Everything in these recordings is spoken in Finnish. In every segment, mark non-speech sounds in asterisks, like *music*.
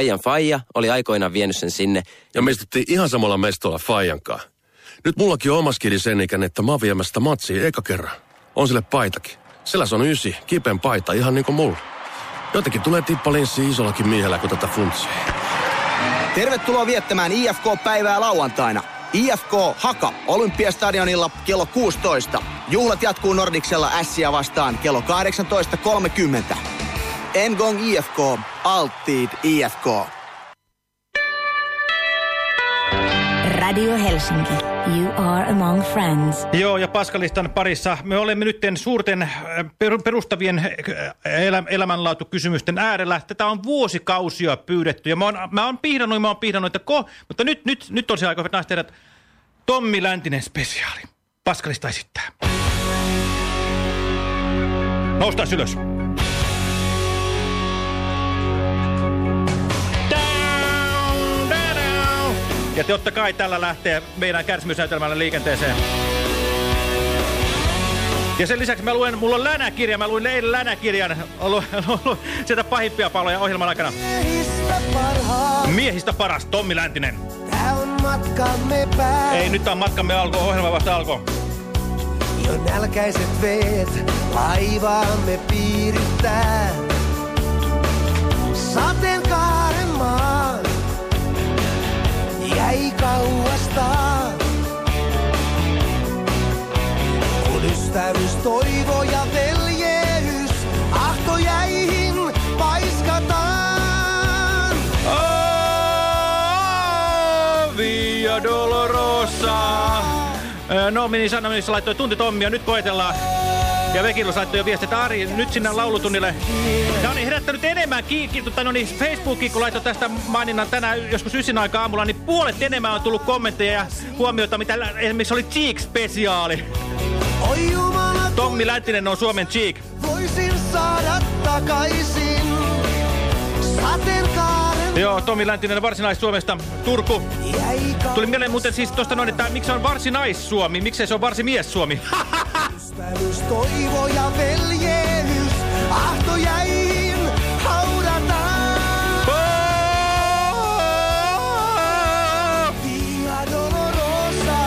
Faijan Faija oli aikoinaan vienyt sen sinne. Ja me istuttiin ihan samalla mestolla Faijankaan. Nyt mullakin on oma skidi sen ikän, että mä oon sitä matsia eka kerran. On sille paitakin. Sillä se on ysi, kipeän paita, ihan niin kuin mulla. Jotenkin tulee tippalinssi isollakin miehellä kuin tätä funtsia. Tervetuloa viettämään IFK-päivää lauantaina. IFK Haka Olympiastadionilla kello 16. Juhlat jatkuu Nordiksella Ässiä vastaan kello 18.30. Ngong IFK, Altid IFK. Radio Helsinki. You are among friends. Joo, ja Paskalistan parissa me olemme nyt suurten äh, perustavien äh, elä, elämänlaatukysymysten äärellä. Tätä on vuosikausia pyydetty, ja mä oon, mä oon pihdannut, mä oon pihdannut, että ko, mutta nyt, nyt, nyt on se aika, että tehdä Tommi Läntinen spesiaali. Paskalista esittää. Noustaan ylös. Ja totta kai tällä lähtee meidän kärsimysnäytelmällä liikenteeseen. Ja sen lisäksi mä luen, mulla on länäkirja, mä luin eilen länäkirjan, lu, lu, lu, sieltä pahimpia paloja ohjelman aikana. Miehistä paras. Miehistä paras, Tommi Läntinen. Tää on matkamme pää. Ei, nyt on matkamme alko, ohjelma vasta alkoi. Jo nälkäiset veet laivaamme piirittää. Sateenkaaren maan jäi kauasta. Kun ystävyys, toivo ja veljeys ahtojäihin paiskataan. Oh, Via Dolorosa. No, mini Sanomissa laittoi tunti Tommia, nyt koetellaan. Ja Vekilus laittoi jo viestit Ari, nyt sinne laulutunnille. Ja on herättänyt enemmän kiikki, tota, no niin Facebookiin, kun laittoi tästä maininnan tänään joskus ysin aikaa aamulla, niin puolet enemmän on tullut kommentteja ja huomioita, mitä esimerkiksi oli Cheek-spesiaali. Tommi Läntinen on Suomen Cheek. Voisin saada takaisin sateenkaaren. Joo, Tommi Läntinen Varsinais-Suomesta, Turku. Tuli mieleen muuten siis tuosta noin, että miksi on Varsinais-Suomi, miksei se on Varsimies-Suomi. *laughs* Ystävyys, toivo ja veljeys, ahtojäihin haudataan. Via Dolorosa.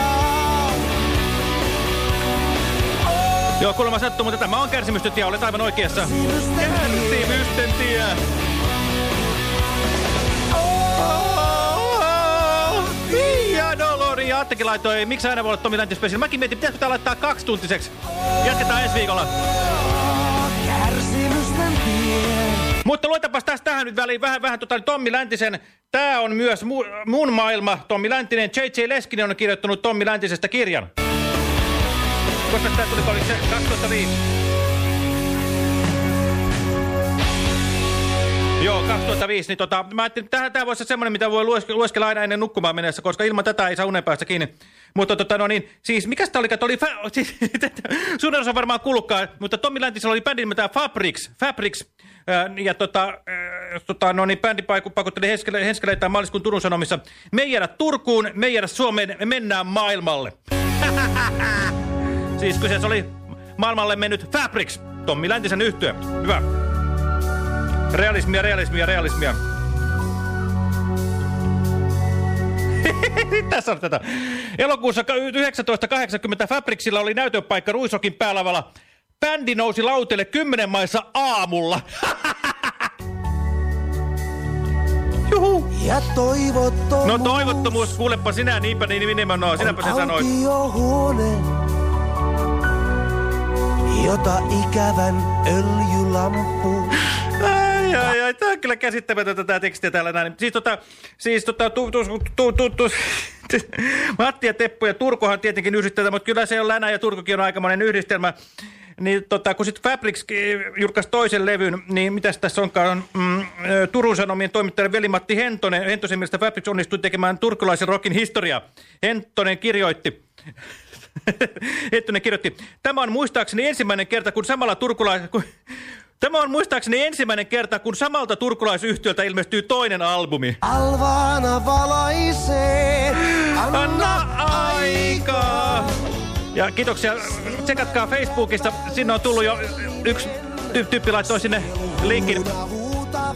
Joo, kuulemma sattuu, mutta tämä on kärsimysten tie, olet aivan oikeassa. Kärsimysten tie. Via Dolori. Ja Attekin laittoi, miksi aina voi olla Tomi Länti Special? Mäkin mietin, pitäisikö tämä laittaa kaksituntiseksi. Jatketaan ensi viikolla. Mutta luetapas tästä tähän nyt väliin vähän, vähän tota, Tommi Läntisen. Tämä on myös mu mun maailma. Tommi Läntinen. J.J. Leskinen on kirjoittanut Tommi Läntisestä kirjan. Koska tämä tuli, oliko se 2005? Joo, 2005. Niin tota, mä ajattelin, että tämä voisi olla semmoinen, mitä voi lueskella aina ennen nukkumaan mennessä, koska ilman tätä ei saa unen päästä kiinni. Mutta tota, no niin, siis mikä sitä oli, että oli, *laughs* siis, sun osa varmaan kuullutkaan, mutta Tommi Läntisellä oli bändin nimeltään Fabrics, Fabrics, ja tota, äh, tota, no niin, bändi henskele, henskeleitä maaliskuun Turun Sanomissa. Me jäädä Turkuun, me jäädä Suomeen, me mennään maailmalle. *laughs* siis kyseessä oli maailmalle mennyt Fabrics, Tommi Läntisen yhtyö. Hyvä. Realismia, realismia, realismia. *laughs* Tässä on tätä. Elokuussa 1980 Fabricsilla oli näytöpaikka Ruisokin päälavalla. Bändi nousi lauteelle kymmenen maissa aamulla. *laughs* Juhu. Ja toivottomuus. No toivottomuus, kuulepa sinä niinpä niin nimenomaan, sinäpä sen sanoit. huone, jota ikävän öljylampu. *laughs* Ai, ai, tämä on kyllä käsittämätöntä tämä tekstiä täällä näin. Siis tota, siis tota, tu, tu, tu, tu, tu, *laughs* Matti ja Teppu ja Turkuhan tietenkin yhdistetään, mutta kyllä se on Länä ja Turkukin on aikamoinen yhdistelmä. Niin tota, kun sitten Fabrics julkaisi toisen levyn, niin mitäs tässä onkaan? Mm, Turun Sanomien toimittaja Veli-Matti Hentonen. Hentosen mielestä Fabrics onnistui tekemään turkulaisen rockin historiaa. Hentonen kirjoitti. *laughs* Hentonen kirjoitti. Tämä on muistaakseni ensimmäinen kerta, kun samalla turkulaisella... Tämä on muistaakseni ensimmäinen kerta, kun samalta turkulaisyhtiöltä ilmestyy toinen albumi. Alvaana valaisee, anna, Anna aikaa! Ja kiitoksia. Tsekatkaa Facebookista. Sinne on tullut jo yksi ty tyyppi laittoi sinne linkin.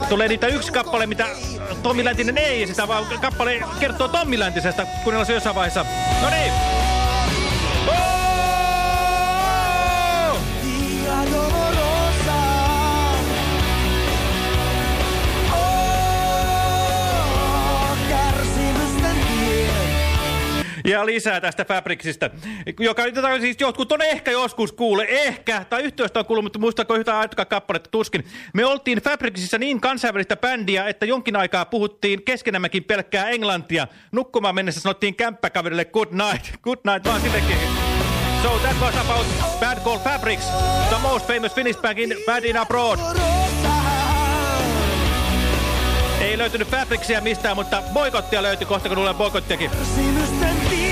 Tulee niitä yksi kappale, mitä Tommi Läntinen ei sitä, vaan kappale kertoo Tommi Läntisestä, kuunnellaan se jossain vaiheessa. No niin. Oh! Ja lisää tästä Fabricsista, joka siis jotkut on ehkä joskus kuule, ehkä, tai yhtiöstä on kuullut, mutta muistaako yhtään aikaa kappaletta tuskin. Me oltiin Fabricsissa niin kansainvälistä bändiä, että jonkin aikaa puhuttiin keskenämmekin pelkkää englantia. Nukkumaan mennessä sanottiin kämppäkaverille good night, good night vaan sillekin. So that was about band called Fabrics, the most famous Finnish band in, band in abroad. Ei löytynyt Fabricsia mistään, mutta boikottia löytyi kohta, kun tulee boikottiakin. Tie,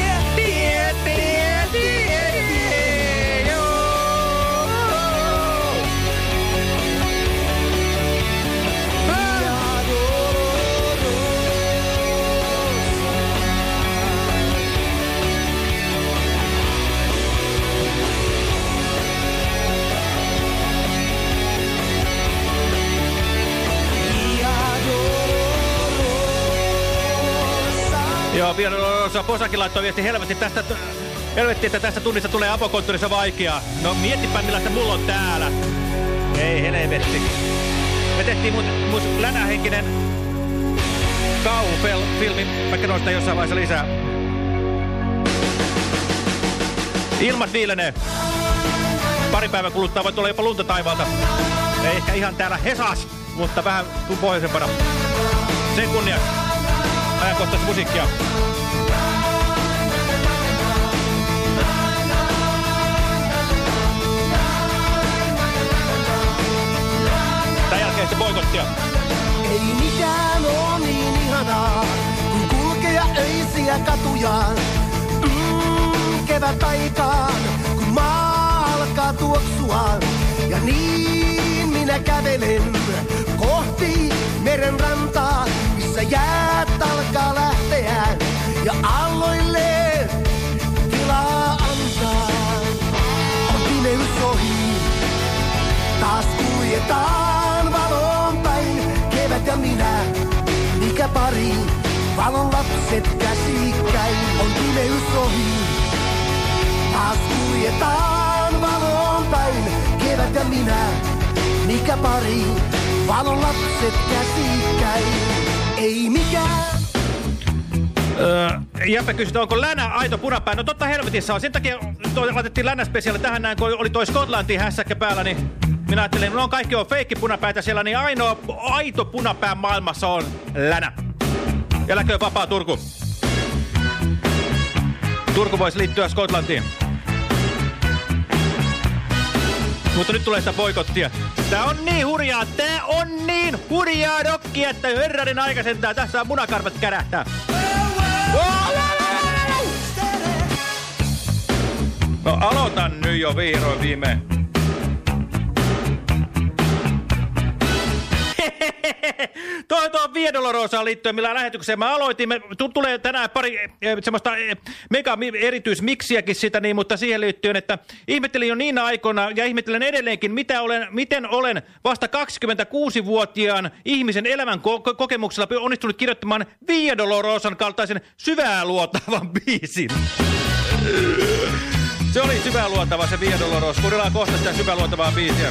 Joo, vielä osa Posakin laittoi viesti helvetti tästä... Helvetti, että tästä tunnista tulee apokonttorissa vaikeaa. No miettipä millaista mulla on täällä. Ei helvetti. Me tehtiin mun, mun länähenkinen kauhufilmi, vaikka noista jossain vaiheessa lisää. Ilmat viilenee. Pari päivän kuluttua voi tulla jopa lunta taivaalta. Ei ehkä ihan täällä Hesas, mutta vähän pohjoisempana. Sen kunniaksi. Ajankohtaista musiikkia. Tän jälkeen sitten boikottia. Ei mikään oo niin ihanaa, kun kulkea öisiä katuja. Mm, kevät aikaan, kun maa alkaa tuoksua. Ja niin minä kävelen kohti meren rantaa, missä jäät alkaa lähteä. Ja aalloille tilaa antaa. On pimeys ohi, Taas kuljetaan valon päin, kevät ja minä, mikä pari, valon lapset käsikkäin, on pimeys ohi. Taas kuljetaan valon päin, kevät ja minä, mikä pari, valon lapset käsikkäin, ei mikään. Öö, Jeppe kysyi, onko länä aito punapää? No totta helvetissä on. Sen takia toi, laitettiin länäspesiaali tähän näin, kun oli toi Skotlantin hässäkkä päällä, niin minä ajattelin, no kaikki on feikki punapäitä siellä, niin ainoa aito punapää maailmassa on länä. Eläköön vapaa Turku. Turku voisi liittyä Skotlantiin. Mutta nyt tulee sitä boikottia. Tää on niin hurjaa, tää on niin hurjaa dokkia, että herranin aikaisentää tässä on munakarvat kärähtää. No aloitan nyt jo vihdoin viimein. *laughs* Toi tuo Viedolorosaan liittyen, millä lähetykseen mä aloitin. Me, tu- tulee tänään pari eh, semmoista eh, mega mi- erityismiksiäkin sitä, niin, mutta siihen liittyen, että ihmettelin jo niin aikoina ja ihmettelen edelleenkin, mitä olen, miten olen vasta 26-vuotiaan ihmisen elämän ko ko- kokemuksella onnistunut kirjoittamaan Viedolorosan kaltaisen syvää luotavan *laughs* biisin. Se oli syvää luotava se Viedoloros. Kuunnellaan kohta sitä syvää luotavaa biisiä.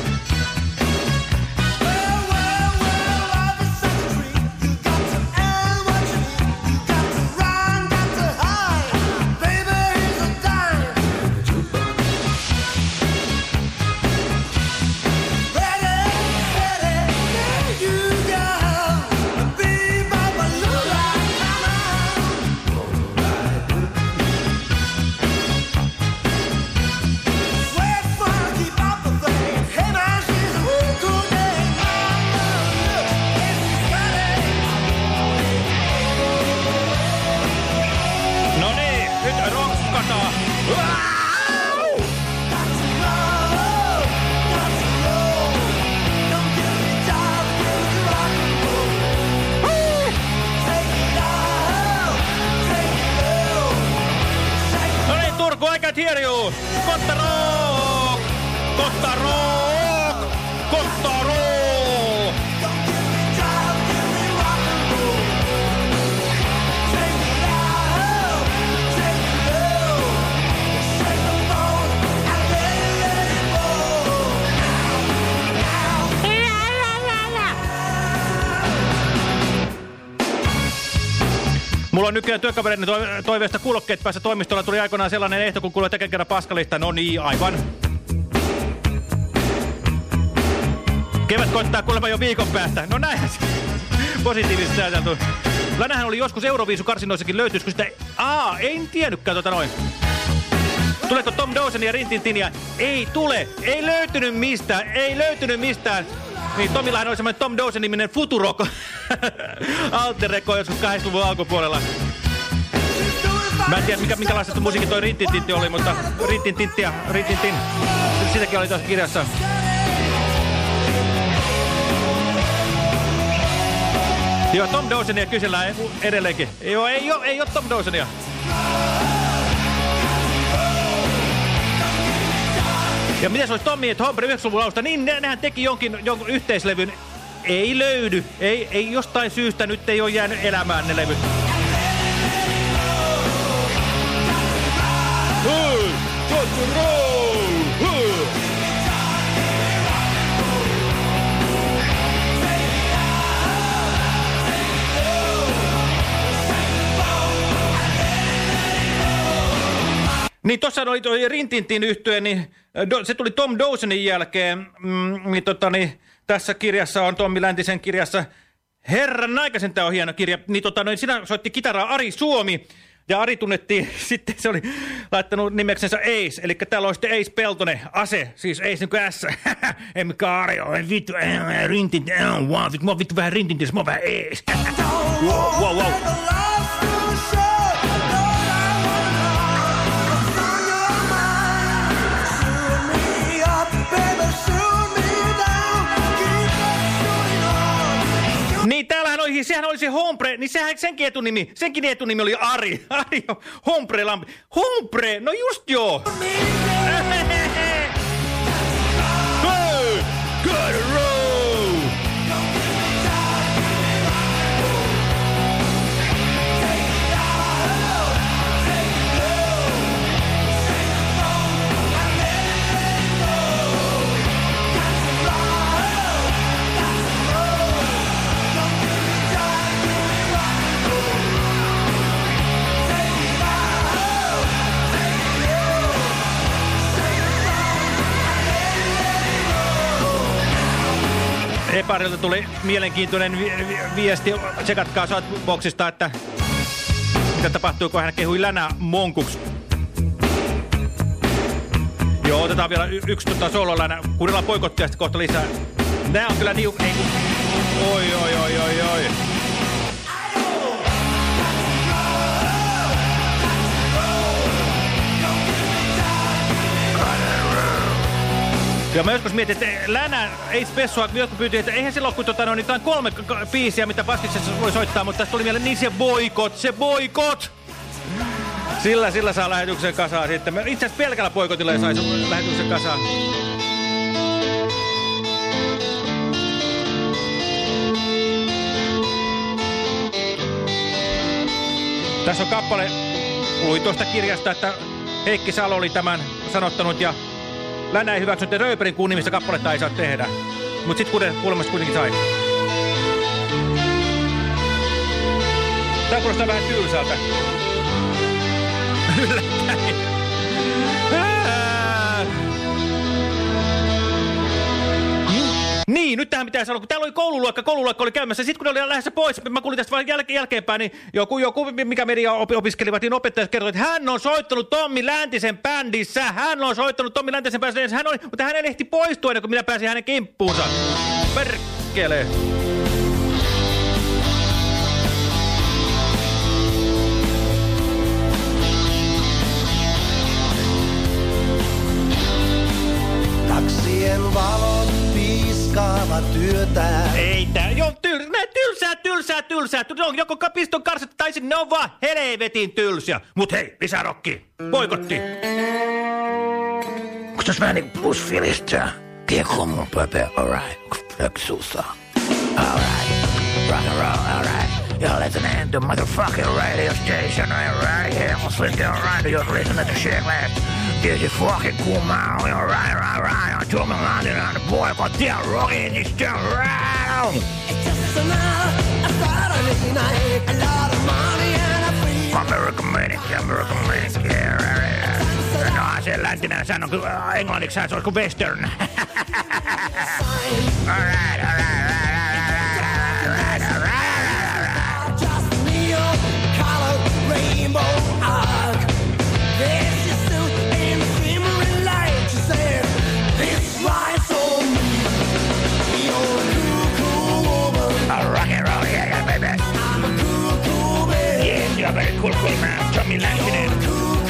Mulla on nykyään työkaverini toive toiveesta kuulokkeet päässä toimistolla. Tuli aikoinaan sellainen ehto, kun kuulee tekee kerran paskalista. No niin, aivan. Kevät koittaa kuulemma jo viikon päästä. No näinhän se positiivisesti ajateltu. Länähän oli joskus Euroviisukarsinoissakin löytyisikö sitä... Aa, en tiennytkään tota noin. Tuleeko Tom Dawson ja Rintintinia? Ei tule. Ei löytynyt mistään. Ei löytynyt mistään. Niin Tomillahan oli semmoinen Tom Dawson-niminen Futurok. *laughs* Altereko joskus 80-luvun alkupuolella. Mä en tiedä, mikä, minkälaista musiikin toi Rintintintti oli, mutta Rintintintti ja Rintintin. Sitäkin oli tuossa kirjassa. Joo, Tom Dawsonia kysellään edelleenkin. Joo, ei ole, ei ole Tom Dawsonia. Ja mitä se olisi Tommi, että Hombre 90-luvun alusta, niin ne, nehän teki jonkin, jonkun yhteislevyn. Ei löydy. Ei, ei jostain syystä nyt ei ole jäänyt elämään ne levyt. Hey, rock and roll, hey. Niin tuossa oli tuo Rintintin yhtye, niin se tuli Tom Dawsonin jälkeen. Mm, niin, tota, niin, tässä kirjassa on Tommi Läntisen kirjassa. Herran aikaisen tämä on hieno kirja. Niin, tota, niin, siinä soitti kitaraa Ari Suomi. Ja Ari tunnettiin, *laughs* sitten se oli laittanut nimeksensä Ace, eli täällä on sitten Ace Peltonen, ase, siis Ace niin kuin S. *laughs* Ei mikä Ari on, vittu, rintin, wow, vittu, mä oon vittu vähän rintintis, mä oon vähän Ace. *laughs* wow, wow, wow. Niin täällähän oli, sehän oli se Hombre, niin sehän senkin etunimi, senkin etunimi oli Ari. *laughs* Ari Hombre Lampi. Hombre, no just joo. Eparilta tuli mielenkiintoinen vi vi viesti. Tsekatkaa Shoutboxista, että mitä tapahtuu, kun hän kehui länä monkuksi. Joo, otetaan vielä yksi tota sololänä. Kuunnellaan poikottia kohta lisää. Nää on kyllä niu... Ei. Oi, oi, oi, oi, oi. Ja mä joskus mietin, että Länä ei spessua, jotkut pyytiin, että eihän silloin, kun tota, no, niin kolme biisiä, mitä Baskiksessa voi soittaa, mutta tästä tuli mieleen niin se boikot, se boikot! Sillä, sillä saa lähetyksen kasaan sitten. Itse asiassa pelkällä boikotilla ei saisi lähetyksen kasaan. Tässä on kappale, luin tuosta kirjasta, että Heikki Salo oli tämän sanottanut ja Länä ei hyväksynyt, Rööperin kuun nimistä kappaletta ei saa tehdä. Mutta sitten kuulemassa kuitenkin sai. Tää kuulostaa vähän tylsältä. *laughs* Yllättäen. Niin, nyt tähän pitää sanoa, kun täällä oli koululuokka, koululuokka oli käymässä. Sitten kun ne oli lähdössä pois, mä kuulin tästä vaan jäl jälkeenpäin, niin joku, joku mikä media op opiskelivat, niin opettajat kertoi, että hän on soittanut Tommi Läntisen bändissä. Hän on soittanut Tommi Läntisen bändissä. Hän oli, mutta hän ehti poistua ennen kuin minä pääsin hänen kimppuunsa. Perkele. Piiskaavat työtään. Ei tää, joo, tyl, tylsää, tylsää, tylsää. Ne on joko kapiston karsat tai sitten ne on vaan helvetin tylsiä. Mut hei, lisää rokki. Boikotti. Onko tässä vähän niinku plusfilistä? Kiekko mun pöpö, alright. Flöksuussa. Alright. Rock and roll, alright. You're listening to motherfucking radio station, alright? Yeah, I'm listening, alright. You're listening to shit, man. This is fucking cool, man. Alright, right, right. I'm talking about it on the boy, got that rocking this stuff around. It's just another a Saturday night. A lot of money and a American make it. No, se läntinen sanon kyllä englanniksi se all right, all right, all right, Man. Tommy Lankinen.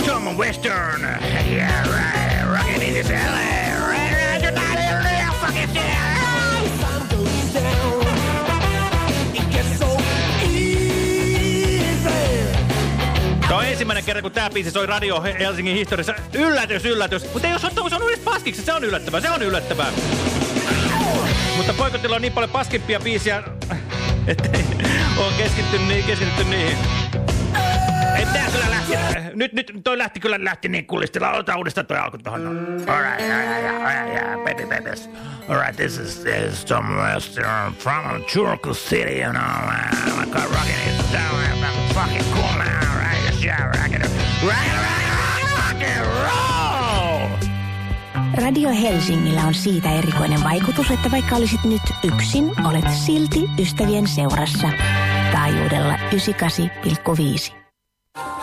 Tom Western. Yeah, right. In this on ensimmäinen kerta, kun tämä biisi soi Radio Helsingin historiassa. Yllätys, yllätys. Mutta jos ottaa, se on yhdessä paskiksi, se on yllättävää, se on yllättävää. Mutta poikotilla on niin paljon paskimpia biisiä, *laughs* että on keskitty, ni keskitytty niihin. Ei tää kyllä lähti. Nyt, nyt toi lähti kyllä lähti niin kullistella. Aloitetaan uudestaan toi alku tohon. All right, all right, all right, yeah, baby, babies. All right, this is, this is Tom Western from Turku City, you know. Uh, I got rockin' it down. I'm fucking cool, man. All right, yes, yeah, rockin' it. Rockin'! Radio Helsingillä on siitä erikoinen vaikutus, että vaikka olisit nyt yksin, olet silti ystävien seurassa. Taajuudella 98,5.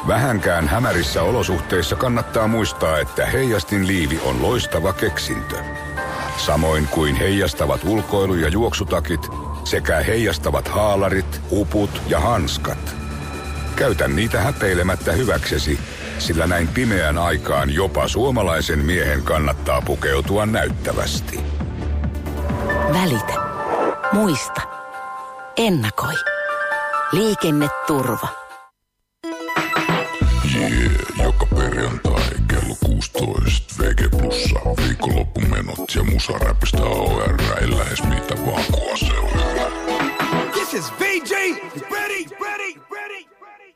Vähänkään hämärissä olosuhteissa kannattaa muistaa, että heijastin liivi on loistava keksintö. Samoin kuin heijastavat ulkoilu- ja juoksutakit sekä heijastavat haalarit, uput ja hanskat. Käytä niitä häpeilemättä hyväksesi, sillä näin pimeään aikaan jopa suomalaisen miehen kannattaa pukeutua näyttävästi. Välitä. Muista. Ennakoi. Liikenneturva. 16 VG Plussa viikonloppumenot ja musaräpistä OR ei lähes mitä vaan kua seuraa. This is VJ. Ready, ready, ready, ready,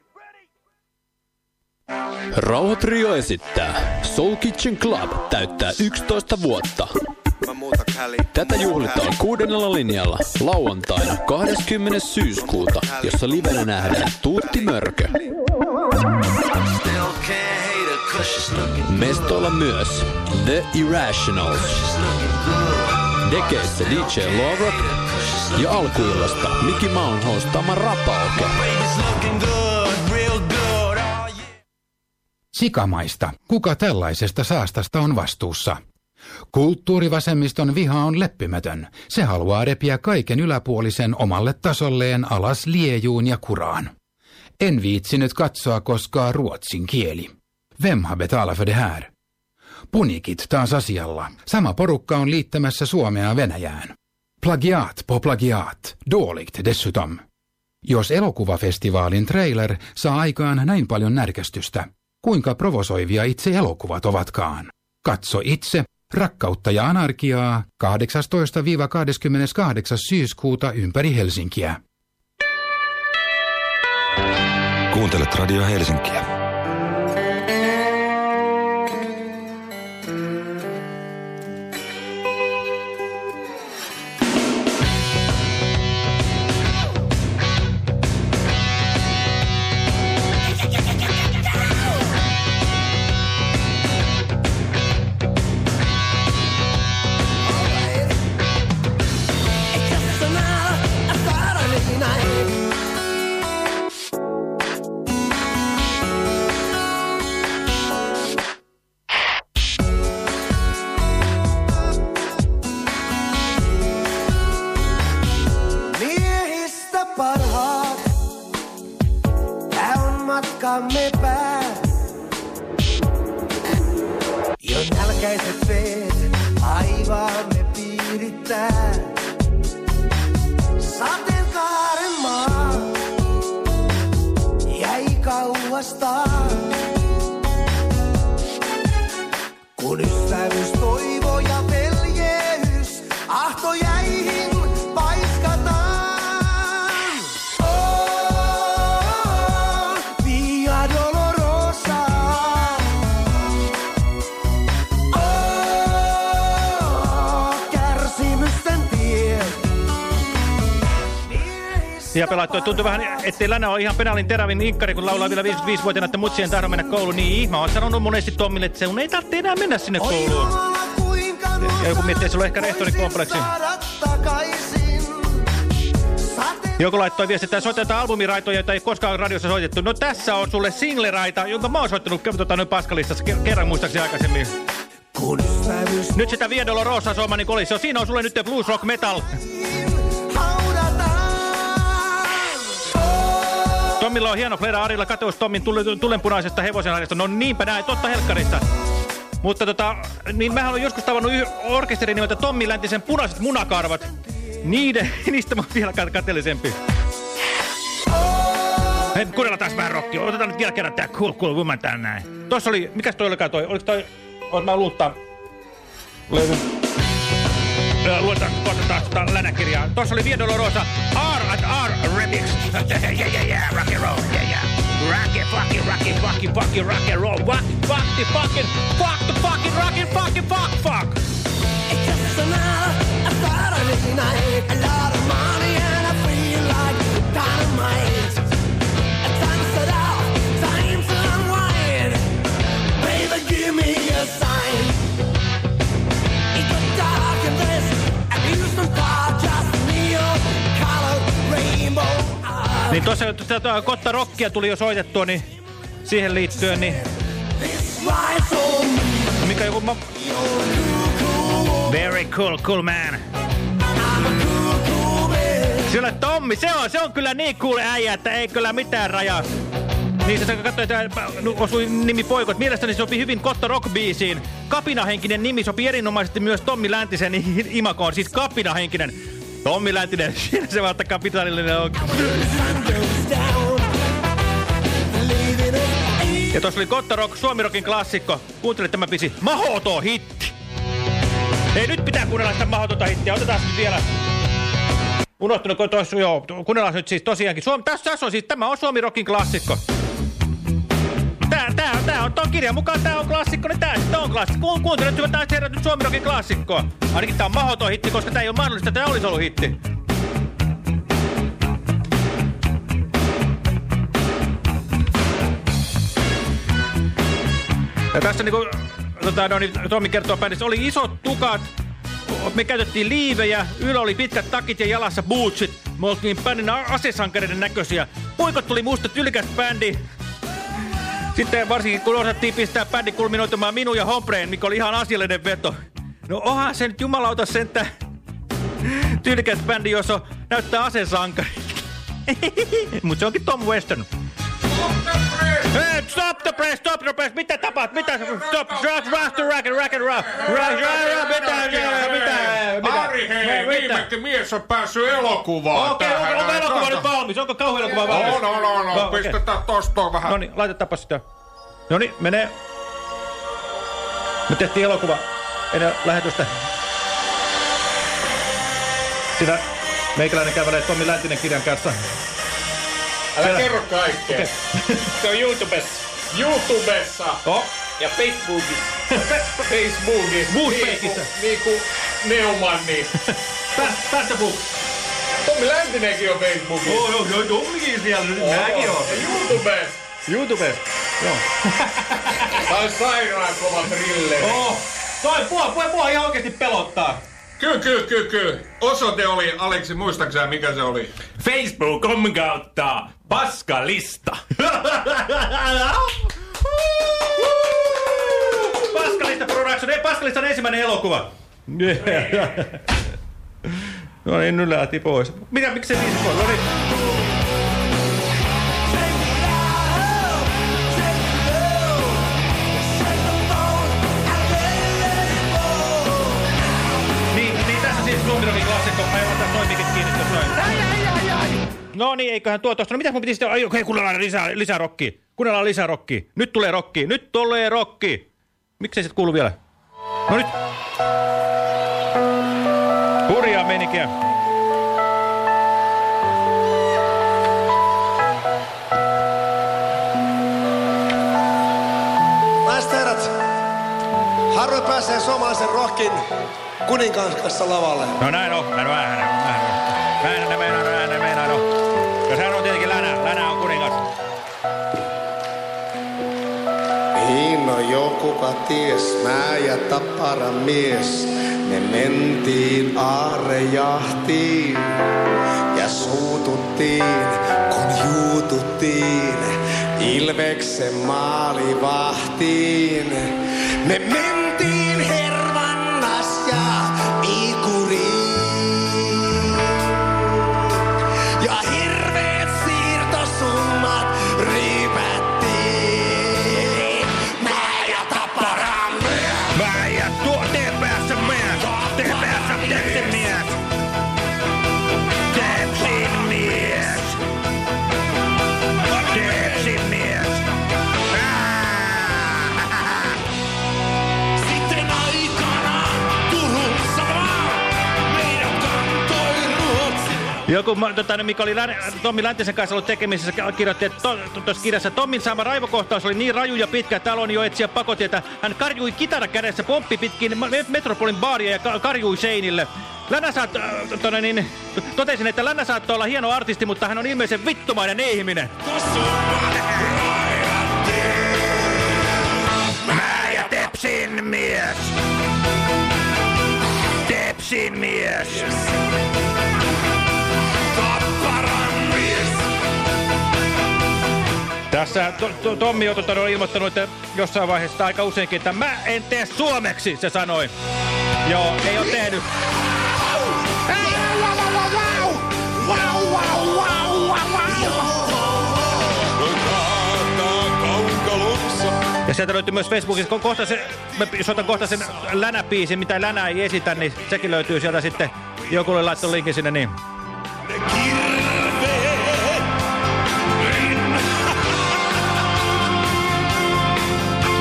ready. Rauhatrio esittää Soul Kitchen Club täyttää 11 vuotta. Tätä juhlitaan kuudennella linjalla lauantaina 20. syyskuuta, jossa livenä nähdään Tuutti Mörkö. Mestoilla myös The Irrationals. Dekeissä DJ Lovrock ja alkuillasta Mickey Mouse hostaama rapaoke. Sikamaista. Kuka tällaisesta saastasta on vastuussa? Kulttuurivasemmiston viha on leppimätön. Se haluaa repiä kaiken yläpuolisen omalle tasolleen alas liejuun ja kuraan. En viitsinyt katsoa koskaan ruotsin kieli. Vem har betalat för det här? Punikit taas asialla. Sama porukka on liittämässä Suomea Venäjään. Plagiat på plagiat. Dåligt dessutom. Jos elokuvafestivaalin trailer saa aikaan näin paljon närkästystä, kuinka provosoivia itse elokuvat ovatkaan? Katso itse Rakkautta ja anarkiaa 18-28. syyskuuta ympäri Helsinkiä. Kuuntelet Radio Helsinkiä. Ja pelaattoi, tuntui vähän, ettei Länä ole ihan penaalin terävin inkkari, kun laulaa vielä 55-vuotiaana, että mutsien tahdo mennä kouluun. Niin, mä oon sanonut monesti Tommille, että sun ei tarvitse enää mennä sinne kouluun. Ja joku miettii, että sulla on ehkä rehtorikompleksi. Joku laittoi viesti, että soitetaan albumiraitoja, joita ei koskaan radiossa soitettu. No tässä on sulle singleraita, jonka mä oon soittanut tota, nyt paskalistassa kerran muistaakseni aikaisemmin. Nyt sitä Viedolo Rosa Suomani kolisio. Siinä on sulle nyt blues rock metal. Tommilla on hieno Flera Arilla kateus Tommin tulenpunaisesta hevosen harjasta. No niinpä näin, totta helkkarista. Mutta tota, niin mä olen joskus tavannut orkesterin nimeltä Tommi Läntisen punaiset munakarvat. Niiden, *laughs* niistä mä oon vielä kateellisempi. Hei, kuunnella taas vähän rockia. Otetaan nyt vielä kerran tää Cool Cool Woman tän näin. Tossa oli, mikäs toi olikaan toi? Oliko toi, oot mä luuttaa levy. Luetaan kohta taas tota länäkirjaa. Tossa oli Via Dolorosa, R at R Remix. yeah, yeah, yeah, rock and roll, yeah, yeah. Rock it, fuck it, rock it, fuck it, fuck it, rock and roll. Fuck, fuck the fucking, fuck the fucking, rock it, fucking, fuck, fuck. It's just another Saturday night. A lot of Niin tuossa Kotta Rockia tuli jo soitettua, niin siihen liittyen, niin mikä joku... Ma... Very cool, cool man. Sillä Tommi, se on, se on kyllä niin cool äijä, että ei kyllä mitään rajaa. Niin sä katsoit, osui nimi Poikot. Mielestäni se sopii hyvin Kotta Rock-biisiin. Kapinahenkinen nimi sopii erinomaisesti myös Tommi Läntisen imakoon. Siis kapinahenkinen. Tommi Läntinen, *laughs* siinä se vasta kapitaalinen on. Ja tuossa oli Kotta Rock, Suomi Rockin klassikko. Kuuntele tämä biisi. Mahoto hitti. Ei nyt pitää kuunnella sitä mahotonta hittiä. Otetaan nyt vielä. Unohtunut, kun tuossa, joo, kuunnellaan nyt siis tosiaankin. Suom, tässä, tässä on siis, tämä on Suomi Rockin klassikko. Tää, on ton kirjan mukaan, tää on klassikko, niin tää sitten on klassikko. Ku, kuuntelet naiset herrat nyt Suomi Rockin klassikkoa. Ainakin tää on mahoton hitti, koska tää ei ole mahdollista, tää olisi ollut hitti. Ja tässä niinku, tota, no, niin, Tommi kertoo bändissä, oli isot tukat, me käytettiin liivejä, yllä oli pitkät takit ja jalassa bootsit. Me oltiin bändin asesankareiden näköisiä. Poikot tuli musta tylkäs bändi. Sitten varsinkin kun osattiin pistää bändi kulminoitumaan minun ja Hompreen, mikä oli ihan asiallinen veto. No onhan se nyt jumalauta sentään tylkäs bändi, jossa näyttää asesankari. *laughs* Mutta se onkin Tom Western. Stop the press, stop the press. Mitä tapaat? Mitä? Stop, rock, rock, the rock, rock and rock. Rock, rock, mitä, mitä? Ari, hei, viimeksi mies on päässyt elokuvaan Okei, onko, elokuva nyt valmis? Onko kauhean elokuva valmis? On, on, on, on. Pistetään tosta vähän. No niin, laitetaanpa sitä. No niin, menee. Me tehtiin elokuva ennen lähetystä. Sitä meikäläinen kävelee Tommi Läntinen kirjan kanssa. Älä kerro kaikkea. *laughs* Se on YouTubessa. YouTubessa. Oh. Ja Facebookissa. *laughs* Facebookissa. Bushfakeissa. Niinku, niinku Neumanni. *laughs* Pä- Facebook. Tommi Läntinenkin on Facebookissa. Joo, joo, joo, Tommikin siellä nyt. Mäkin oon. Ja YouTubessa. YouTube. Joo. Tää on sairaan kova thriller. Oh. Toi puhua, puhua, puhua ihan oikeesti pelottaa. Kyllä, kyllä, kyllä, kyllä. Osoite oli, Aleksi, muistaaksä mikä se oli? Facebook.com kautta paskalista. *laughs* Paskalista Production, ei Paskalista on ensimmäinen elokuva. *laughs* no niin, nyt lähti pois. Mitä, miksi se viisi pois? No niin. Niin, mikit kiinni tuossa. Ai, ai, ai, ai. No niin, eiköhän tuo tosta. No mitäs mun piti sitten... Ai, okei, kuunnellaan lisää, lisää rockia. Kuunnellaan lisää rockia. Nyt tulee rockia. Nyt tulee rockia. Miksei sit kuulu vielä? No nyt. Hurjaa meininkiä. Harvoin pääsee suomalaisen rohkin kuninkaan kanssa lavalle. No näin on, näin on vähän. näin on, näin on, näin on. No. Ja sehän on tietenkin länä, länä on kuningas. Niin no jokuka ties, mä ja tappara mies. Me mentiin aarejahtiin ja suututtiin, kun juututtiin. Ilveksen maalivahtiin. Me mentiin Joku, tota, mikä oli Län, Tommi Läntisen kanssa ollut tekemisissä, kä- kirjoitti, että to- tuossa kirjassa Tommin saama raivokohtaus oli niin raju ja pitkä, että Aloni jo etsiä pakotietä. Hän karjui kitara kädessä, pomppi pitkin Metropolin baaria ja ka- karjui seinille. Länä saat, äh, tonne niin, totesin, että Länä saattoi olla hieno artisti, mutta hän on ilmeisen vittumainen ihminen. Tepsin mies. Tepsin mies. Tapparan Tässä to, to, Tommi on, tota, on ilmoittanut että jossain vaiheessa aika useinkin, että mä en tee suomeksi, se sanoi. Joo, ei ole tehnyt. Ja sieltä löytyy myös Facebookissa, kun kohta se, mä soitan kohta sen länäpiisin, mitä länä ei esitä, niin sekin löytyy sieltä sitten. Joku oli laittanut linkin sinne, niin.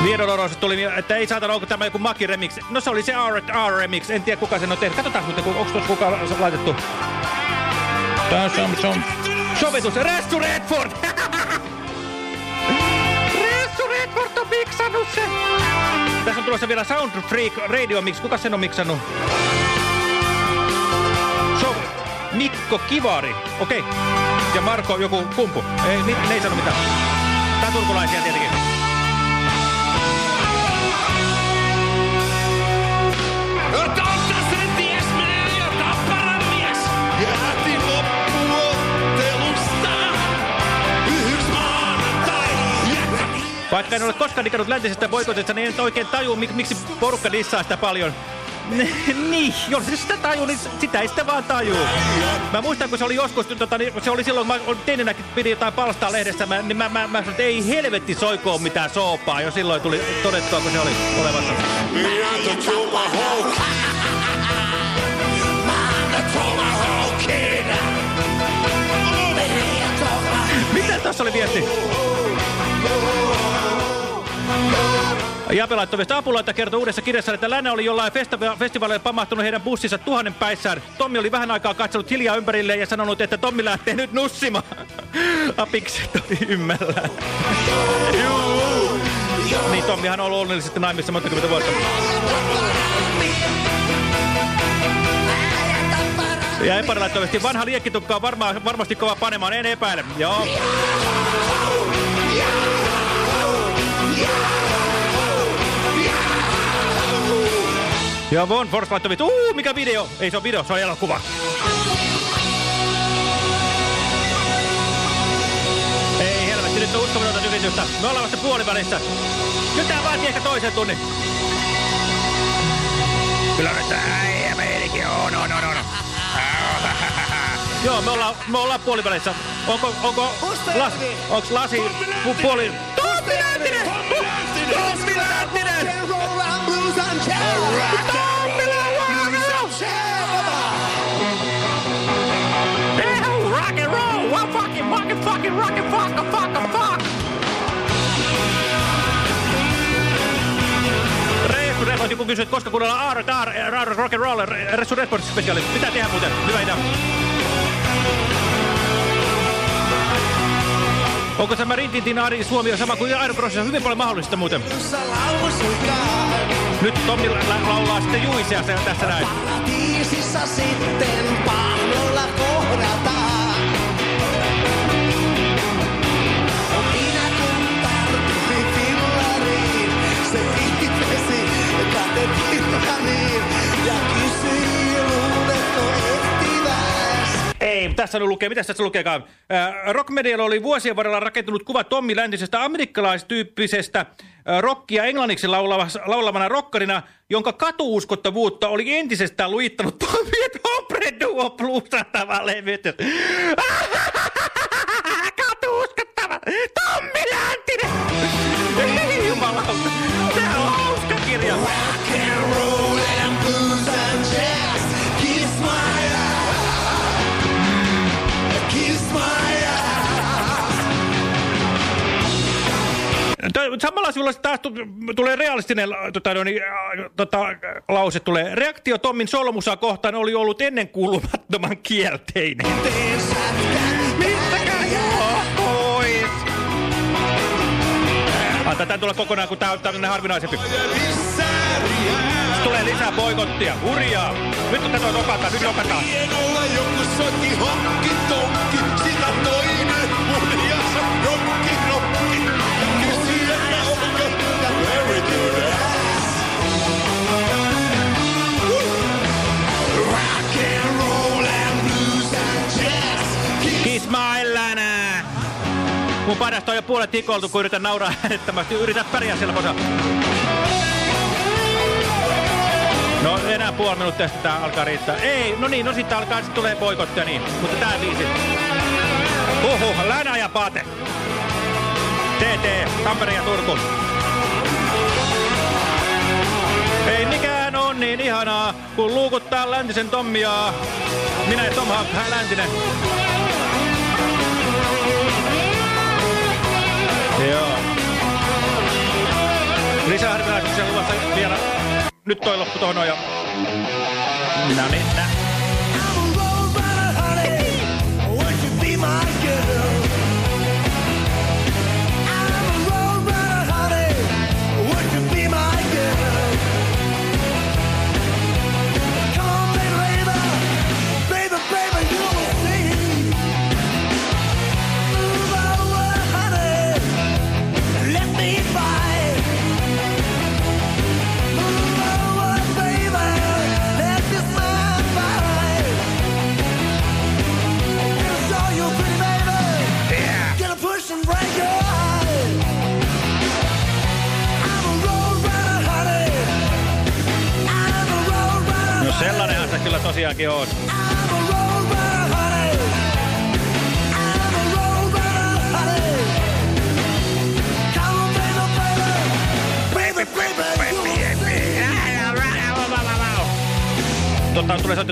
Viedolorossa tuli, että ei saatana, onko tämä joku Maki remix. No se oli se R, R remix, en tiedä kuka sen on tehnyt. Katsotaan muuten, onko tuossa kuka laitettu. Tässä on, on sovitus. Ressu Redford! *laughs* Ressu Redford on miksannut sen! Tässä on tulossa vielä Sound Freak Radio Mix. Kuka sen on miksannut? So, Mikko Kivari. Okei. Okay. Ja Marko joku kumpu. Ei, ne, ne ei sano mitään. Tää on turkulaisia tietenkin. Vaikka en ole koskaan digannut läntisestä boikotista, niin en oikein taju, mik miksi porukka dissaa sitä paljon. *laughs* niin, jos sitä taju, niin sitä ei sitä vaan taju. Mä muistan, kun se oli joskus, tota, niin se oli silloin, kun mä teininäkin pidin jotain palstaa lehdessä, mä, niin mä, mä, mä sanoin, että ei helvetti soikoon mitään soopaa. Jo silloin tuli todettua, kun se oli olemassa. Mitä tässä oli viesti? Jape laittoi apulaita kertoi uudessa kirjassa, että Länä oli jollain festiva festivaaleilla pamahtunut heidän bussissa tuhannen päissään. Tommi oli vähän aikaa katsonut hiljaa ympärille ja sanonut, että Tommi lähtee nyt nussimaan. *laughs* Apiksi Tommi ymmällä. Juu. Niin Tommihan on ollut onnellisesti naimissa monta kymmentä vuotta. Ja viesti, vanha liekkitukka on varma, varmasti kova panemaan, en epäile. Joo. Ja Von Force laittoi uuu, mikä video? Ei se on video, se on elokuva. Ei helvetti, nyt on uskomatonta tykitystä. Me ollaan vasta puolivälissä. Nyt tää vaatii ehkä toisen tunnin. Kyllä nyt äijä meidänkin on, on, on, on. Joo, me ollaan, me ollaan puolivälissä. Onko, onko, las, onks lasi pu, puoli... joku kysyy, että koska kuunnellaan Aar, Aar, Rock and Roll, Ressu Report spesiaali. Mitä tehdä muuten? Hyvä idea. Onko tämä Rintintin Ari Suomi on sama kuin Aeroprosessa? Hyvin paljon mahdollista muuten. Nyt Tommi la la laulaa sitten Juisia tässä näin. Paratiisissa sitten pahnolla tässä nyt lukee? Mitä tässä lukeekaan? Rockmedialla oli vuosien varrella rakentunut kuva Tommi Läntisestä amerikkalaistyyppisestä rockia englanniksi laulavana rokkarina, jonka katuuskottavuutta oli entisestään luittanut Tommi Hombre Duo plusatava levytys. *laughs* Katuuskottava Tommi Läntinen! Ei jumalauta, tää on hauska kirja. Samalla sivulla taas tu- tulee realistinen tota, no, niin, tota, lause. Tulee. Reaktio Tommin solmusaa kohtaan oli ollut ennen kuulumattoman kielteinen. Tän tulla kokonaan, kun tää on harvinaisempi. Tulee lisää boikottia. Hurjaa. Nyt on tätä lokataan, nyt lokataan. Hienolla joku soti hokki tokki, Mun padasta on jo puolet tikoltu, kun yritän nauraa *laughs* äänettömästi. Yritän pärjää siellä posa. No enää puoli minuuttia sitten tää alkaa riittää. Ei, no niin, no sitten alkaa, sitten tulee boikottia niin. Mutta tää biisi. Huhhuh, Länä ja Pate. TT, Tampere ja Turku. Ei mikään on niin ihanaa, kun luukuttaa läntisen Tommia. Minä ja Tom Hank, hän läntinen. Joo. Lisää harvinaisuuksia luvassa vielä. Nyt toi loppu noin ja... No niin, nä.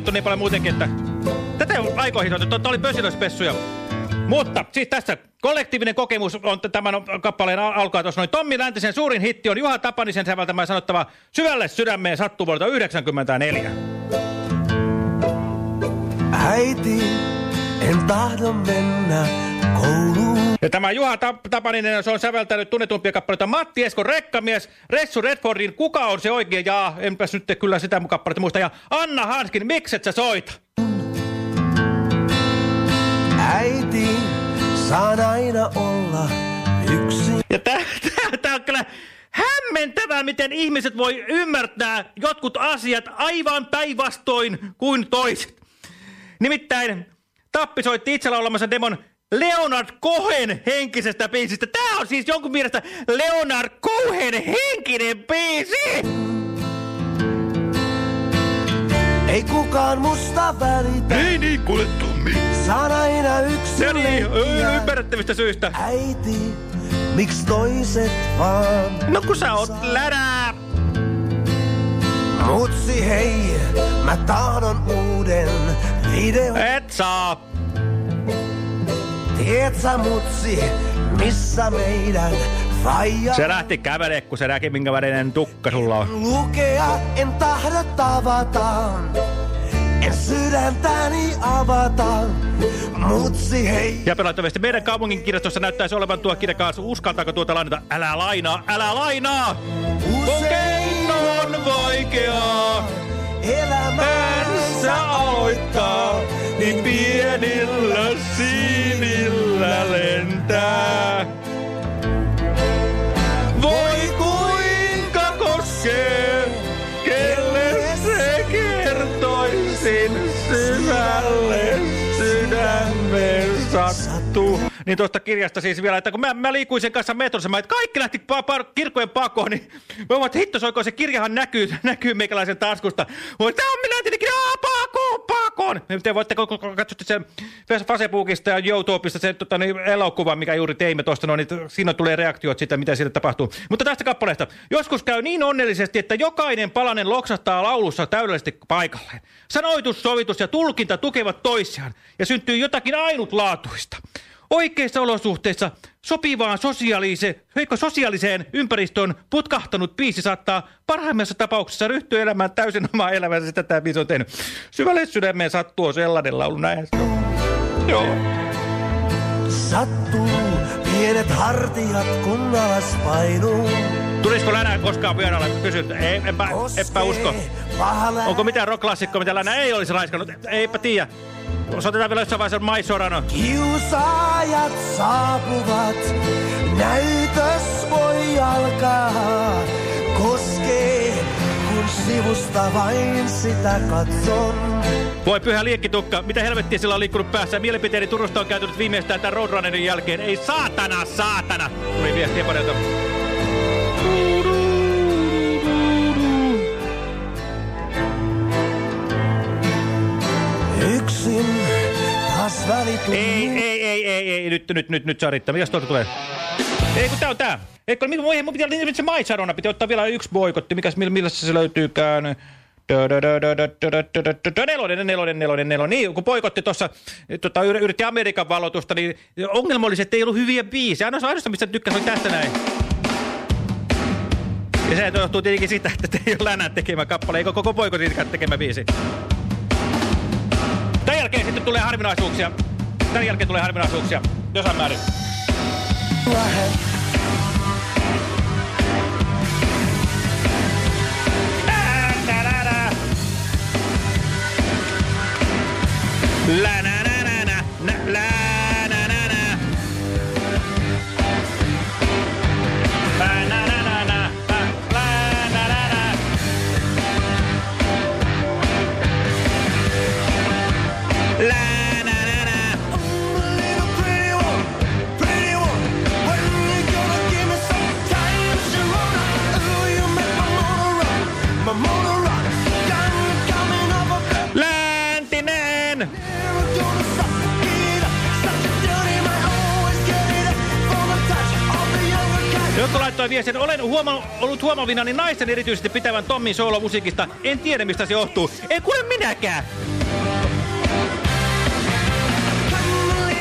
Soitettu niin paljon muutenkin, että... Tätä on aikoihin että oli pösilöspessuja. Mutta siis tässä kollektiivinen kokemus on tämän kappaleen al alkaa tuossa noin. Tommi Läntisen suurin hitti on Juha Tapanisen säveltämä ja sanottava Syvälle sydämeen sattuu vuodelta 1994. Äiti, en tahdo mennä. Ja tämä Juha Tap Tapaninen, se on säveltänyt tunnetumpia kappaleita Matti Esko Rekkamies, Ressu Redfordin Kuka on se oikein, ja enpäs nyt kyllä sitä mun kappaletta muista, ja Anna Hanskin, mikset sä soita? Äiti, saan aina olla yksin. Ja tää, tää, tää on kyllä hämmentävää, miten ihmiset voi ymmärtää jotkut asiat aivan päinvastoin kuin toiset. Nimittäin Tappi soitti itse laulamassa demon Leonard Cohen henkisestä biisistä. Tää on siis jonkun mielestä Leonard Cohen henkinen biisi! Ei kukaan musta välitä. Ei niin, kuule Tommi. Saan aina yksin niin, ymmärrettävistä syistä. Äiti, miksi toiset vaan? No kun sä oot lärää. Mutsi hei, mä tahdon uuden video. Et saa. Tiedät sä mutsi, missä meidän faija Se lähti kävelee, kun se näki, minkä värinen tukka sulla on. lukea, en tahdo tavata. En sydäntäni avata. Mutsi hei. Ja pelaittavasti meidän kaupungin kirjastossa näyttäisi olevan tuo kirja kanssa. Uskaltaako tuota lainata? Älä lainaa, älä lainaa! Usein on vaikeaa elämänsä aloittaa, niin pienillä siivillä lentää. Voi kuinka koskee, kelle se kertoisin syvälle sydän. Niin tuosta kirjasta siis vielä, että kun mä, mä liikuin sen kanssa metrossa, mä, että kaikki lähti pa pa kirkkojen pakoon, niin mä voin, että hitto soiko, se kirjahan näkyy, *laughs* näkyy meikäläisen taskusta. Mä tämä on minä tietenkin, aah, pakoon, pakoon. Te voitte, katsotte sen Facebookista ja YouTubesta sen tota, niin, elokuvan, mikä juuri teimme tuosta, no, niin siinä tulee reaktiot siitä, mitä siitä tapahtuu. Mutta tästä kappaleesta. Joskus käy niin onnellisesti, että jokainen palanen loksahtaa laulussa täydellisesti paikalleen. Sanoitus, sovitus ja tulkinta tukevat toisiaan ja syntyy jotakin ainutlaatuista. Oikeissa olosuhteissa sopivaan sosiaalise, heikko sosiaaliseen ympäristöön putkahtanut biisi saattaa parhaimmassa tapauksessa ryhtyä elämään täysin omaa elämänsä. Sitä tämä biisi on tehnyt. Syvälle sydämeen sattuu sellainen laulu. Näin. Joo. Sattuu pienet hartiat, kun alas painuu. Tulisiko Länä koskaan vieraille? Kysyn, ei, enpä, enpä usko. Onko mitään rock-klassikkoa, mitä Länä ei olisi raiskannut? Eipä tiedä. Soitetaan vielä jossain vaiheessa My Sorano. Kiusaajat saapuvat, näytös voi alkaa. Koskee, kun sivusta vain sitä katson. Voi pyhä liekkitukka, mitä helvettiä sillä on liikkunut päässä? Mielipiteeni Turusta on käytynyt viimeistään tämän Roadrunnerin jälkeen. Ei saatana, saatana! Tuli viesti Eponelta. Yksin taas välitunnin. Ei, ei, ei, ei, ei, nyt, nyt, nyt, nyt saa riittää. Mitäs tuolta tulee? Ei, kun tää on tää. Eikö, mun, mun pitää se Maisarona, pitää ottaa vielä yksi boikotti. Mikäs, millä se löytyykään? Nelonen, nelonen, nelonen, nelonen. Niin, kun poikotti tuossa, tota, yritti Amerikan valotusta, niin ongelma oli se, että ei ollut hyviä biisejä. Ainoastaan, ainoastaan mistä tykkäsin, oli tästä näin. Ja se johtuu tietenkin siitä, että ei ole länän tekemä kappale, eikä koko poikotin tekemä biisi. Jälkeen sitten tulee harvinaisuuksia. Tämän jälkeen tulee harvinaisuuksia. Jossain määrin. Lähet. La Joku laittoi viestin, olen huoma ollut huomavina niin naisten erityisesti pitävän Tommin soolomusiikista. En tiedä, mistä se johtuu. En kuule minäkään.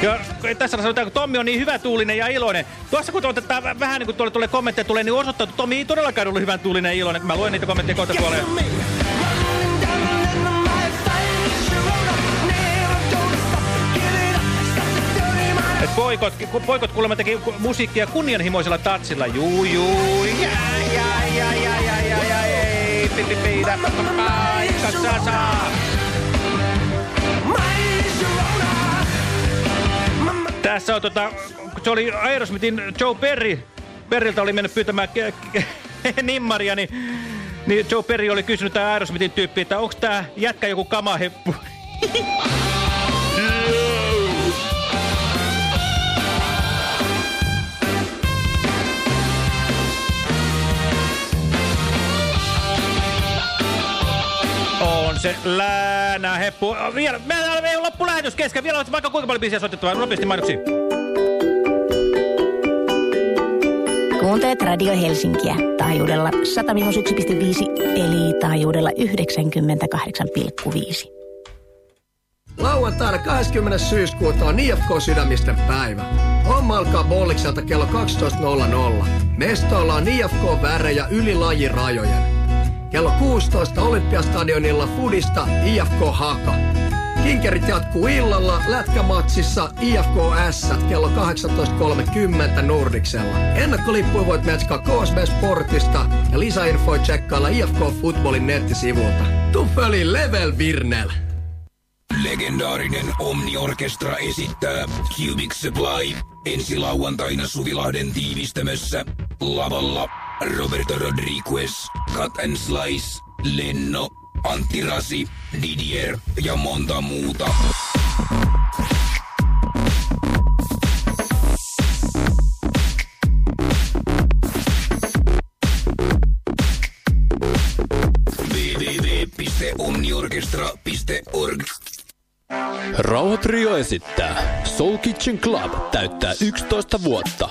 Ja tässä sanotaan, kun Tommi on niin hyvä tuulinen ja iloinen. Tuossa kun otetaan vä- vähän niin kuin tuolle, tuolle kommentteja tulee, niin osoittaa, että Tommi ei todellakaan ollut hyvän tuulinen ja iloinen. Mä luen niitä kommentteja kohta puoleen. Poikot, poikot kuulemma teki musiikkia kunnianhimoisella tatsilla. Juu, juu. Tässä on tota, se oli Aerosmithin Joe Perry. Perriltä oli mennyt pyytämään *laughs* nimmaria, niin, niin Joe Perry oli kysynyt tää Aerosmithin tyyppi, että onko tää jätkä joku kamaheppu? *laughs* se läänä heppu. Vielä, meillä ei ole loppu lähetys kesken. Vielä on vaikka kuinka paljon biisiä soitettavaa. Nopeasti mainoksiin. Kuuntelet Radio Helsinkiä taajuudella 101,5 eli taajuudella 98,5. Lauantaina 20. syyskuuta on IFK Sydämisten päivä. Homma alkaa Bollikselta kello 12.00. Mestoilla on IFK värejä yli lajirajojen. Kello 16 Olympiastadionilla Fudista IFK Haka. Kinkerit jatkuu illalla lätkämatsissa IFK S kello 18.30 Nordiksella. Ennakkolippuja voit metskaa KSB Sportista ja lisäinfoja tsekkailla IFK Footballin nettisivulta. Tuffeli Level Virnel. Legendaarinen Omni-orkestra esittää Cubic Supply ensi lauantaina Suvilahden tiivistämössä lavalla Roberto Rodriguez, Cut and Slice, Lenno, Antti Rasi, Didier ja monta muuta. www.omniorkestra.org Rauhatrio esittää Soul Kitchen Club täyttää 11 vuotta.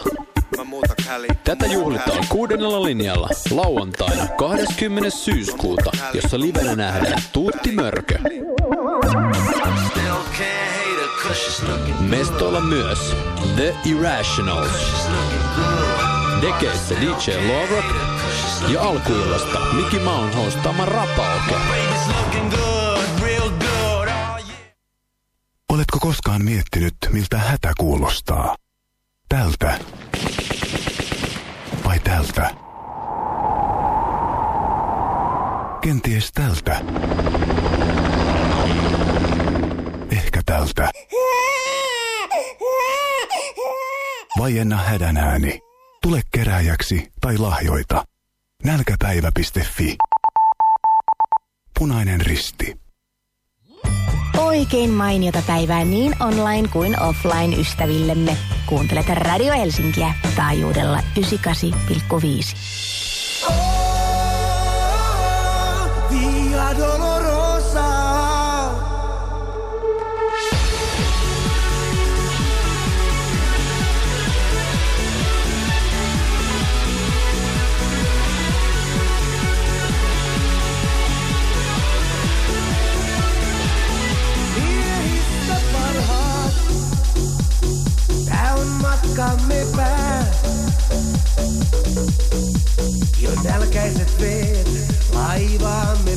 Tätä juhlitaan kuudennella linjalla lauantaina 20. syyskuuta, jossa livenä nähdään Tuutti Mörkö. Mestoilla myös The Irrationals. Dekeissä DJ Lovrock ja alkuillasta Mickey Mouse hostaama rapaoke. Oletko koskaan miettinyt, miltä hätä kuulostaa? Tältä. Vai tältä? Kenties tältä. Ehkä tältä. Vaienna hädän ääni. Tule keräjäksi tai lahjoita. Nälkäpäivä.fi. Punainen risti. Oikein mainiota päivää niin online kuin offline ystävillemme. Kuuntelet Radio Helsinkiä taajuudella 98,5. Via Dolorosa. Jo nälkäiset veet laivaamme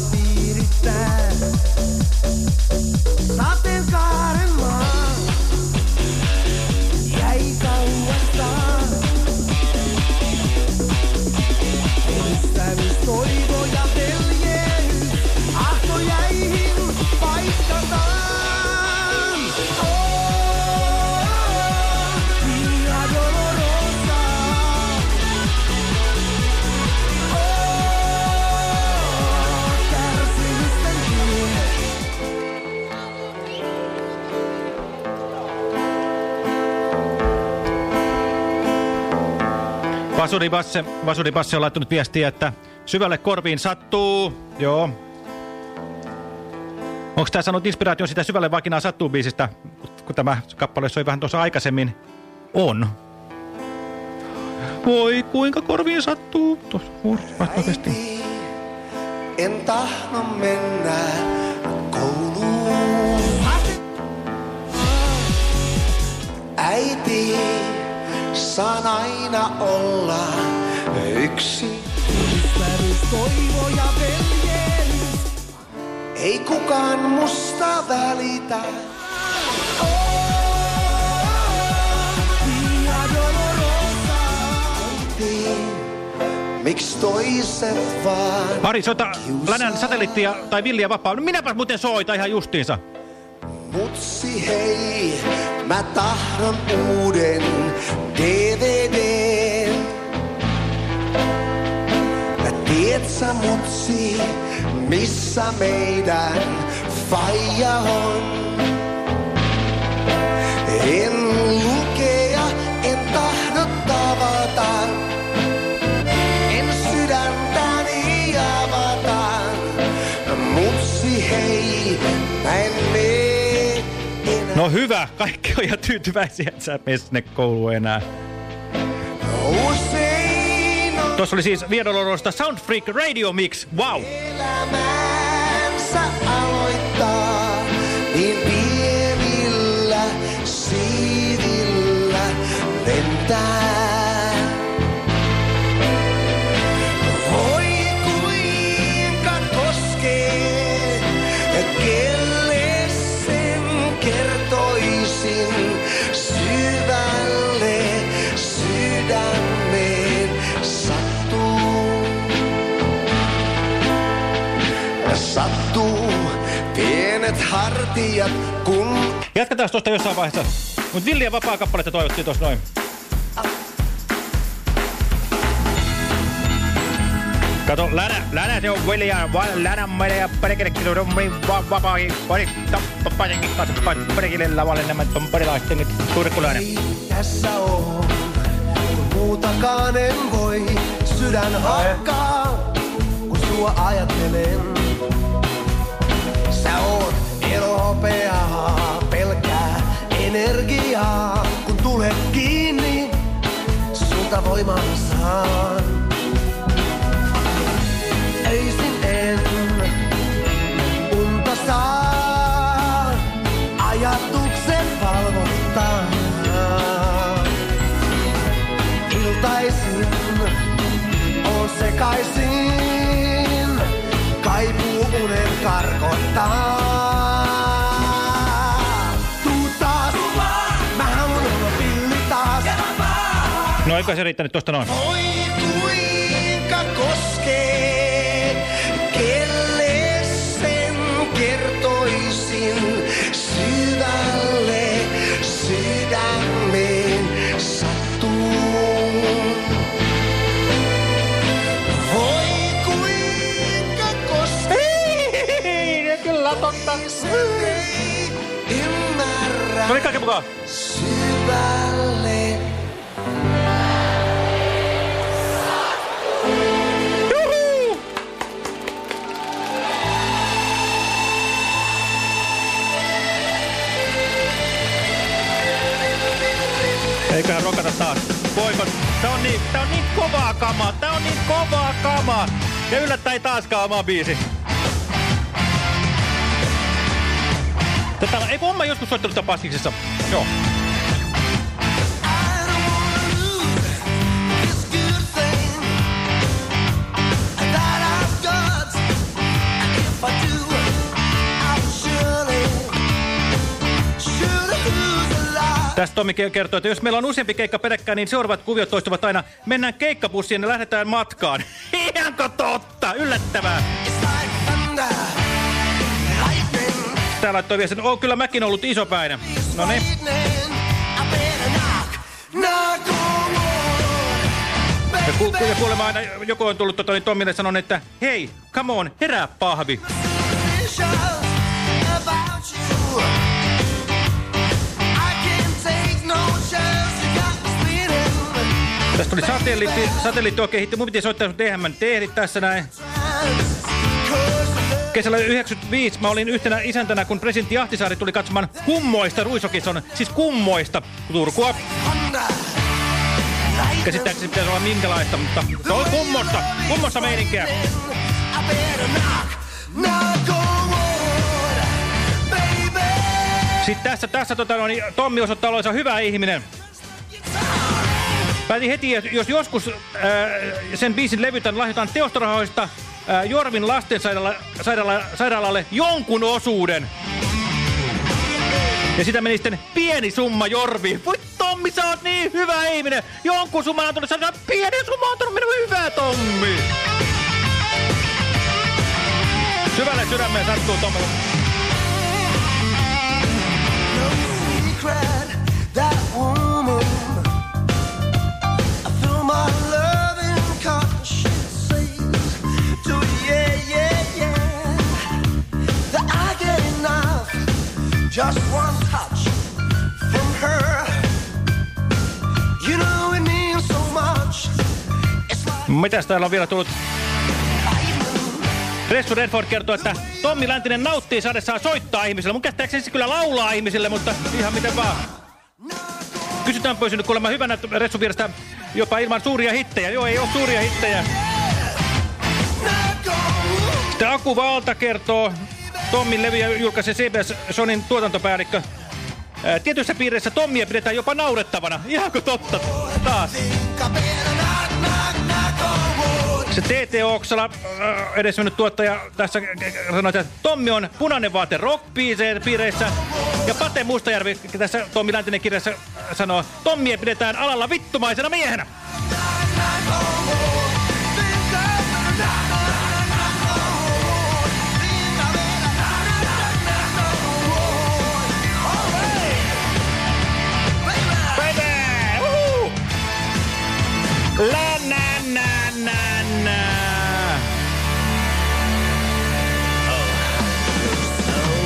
Vasuri Basse, Vasuri Basse on laittanut viestiä, että syvälle korviin sattuu. Joo. Onko tämä saanut inspiraation sitä syvälle vakinaa sattuu biisistä, kun tämä kappale soi vähän tuossa aikaisemmin? On. Voi kuinka korviin sattuu. Tuossa oikeasti. En tahdo mennä kouluun. Äiti, saan aina olla yksi. Ystävyys, toivo ja veljeys. Ei kukaan musta välitä. Miksi toiset vaan Pari, soita Länän satelliittia tai Villiä vapaa. No minäpä muuten soita ihan justiinsa. Mutsi hei, mä tahdon uuden DVDn. Mä tiedät sä mutsi, missä meidän faija on. En lukea, No hyvä, kaikki on ihan tyytyväisiä, että sä et mene sinne kouluun enää. Tuossa oli siis Viedolorosta Sound Freak Radio Mix. Wow! elämänsä niin. Pienet hartiat, kun Jatketaan tuosta jossain vaiheessa. Mutta Villiä vapaa kappaletta toivottiin tuossa noin. Kato, länä, länä se on Vilja, länä meille ja perkelekin on vapaa, pari tappapainenkin kanssa, perkele lavalle nämä ton parilaisten turkulainen. tässä on, kun muutakaan en voi. Sydän hakkaa, kun sua ajattelen. Kello hopeaa, pelkää energiaa. Kun tulet kiinni, sulta voimaa saan. Iltaisin on sekaisin, kaipuu unen karkottaa. Eikö se riittänyt tosta noin? Oi kuinka koskee, kelle sen kertoisin syvälle sydämeen sattuu. Voi kuinka koskee, kyllä totta. ei ymmärrä No niin, kaikki mukaan. syvälle. Eiköhän rokata taas. Voiko? Tää on niin, tää on niin kovaa kamaa. Tää on niin kovaa kamaa. Ja yllättäen taaskaan oma biisi. Tätä, ei on mä joskus soittanut tätä paskiksessa. Joo. Tästä Tomi ke- kertoo, että jos meillä on useampi keikka peräkkäin, niin seuraavat kuviot toistuvat aina. Mennään keikkabussiin ja lähdetään matkaan. *laughs* Ihanko totta? Yllättävää. Tää laittoi sen, oh, kyllä mäkin ollut isopäinen. No niin. Ja, ku, ja kuulemma aina joku on tullut tota, niin Tommille sanon, että hei, come on, herää pahvi. Tästä tuli satelliitti, satelliitti on kehitty. Mun piti soittaa, mä nyt ehdi tässä näin. Kesällä 95 mä olin yhtenä isäntänä, kun presidentti Ahtisaari tuli katsomaan kummoista Ruisokison, siis kummoista Turkua. Käsittääkseni pitäisi olla minkälaista, mutta se oli kummosta, kummosta meininkiä. Sitten tässä, tässä tota, no, niin, Tommi osoittaa olevansa hyvä ihminen. Päätin heti, jos joskus ää, sen biisin levytän lahjoitan teostorahoista ää, Jorvin lastensairaala, sairaala, sairaalalle jonkun osuuden. Ja sitä meni sitten pieni summa Jorvi. Voi Tommi, sä oot niin hyvä ihminen. Jonkun summa on sä oot pieni summa on antanut minun hyvä Tommi. Syvälle sydämeen sattuu Tommille. Just one touch from her, you know it means so much. Mitäs täällä on vielä tullut? Ressu Redford kertoo, että Tommi Läntinen nauttii saadessaan soittaa ihmisille. Mun käsittääkseni se kyllä laulaa ihmisille, mutta ihan miten vaan. Kysytään pois nyt kuulemma hyvänä Ressu vierestä jopa ilman suuria hittejä. Joo, ei ole suuria hittejä. Sitten Aku Valta kertoo, Tommin levyjä julkaisi CBS Sonin tuotantopäällikkö. Ää, Tietyissä piireissä Tommia pidetään jopa naurettavana. Ihanko totta taas? Se TT Oksala, edesmennyt tuottaja, tässä sanoi, että Tommi on punainen vaate rock-piireissä. Ja Pate Mustajärvi tässä Tommi Läntinen kirjassa sanoo, Tommia pidetään alalla vittumaisena miehenä. La na na na na.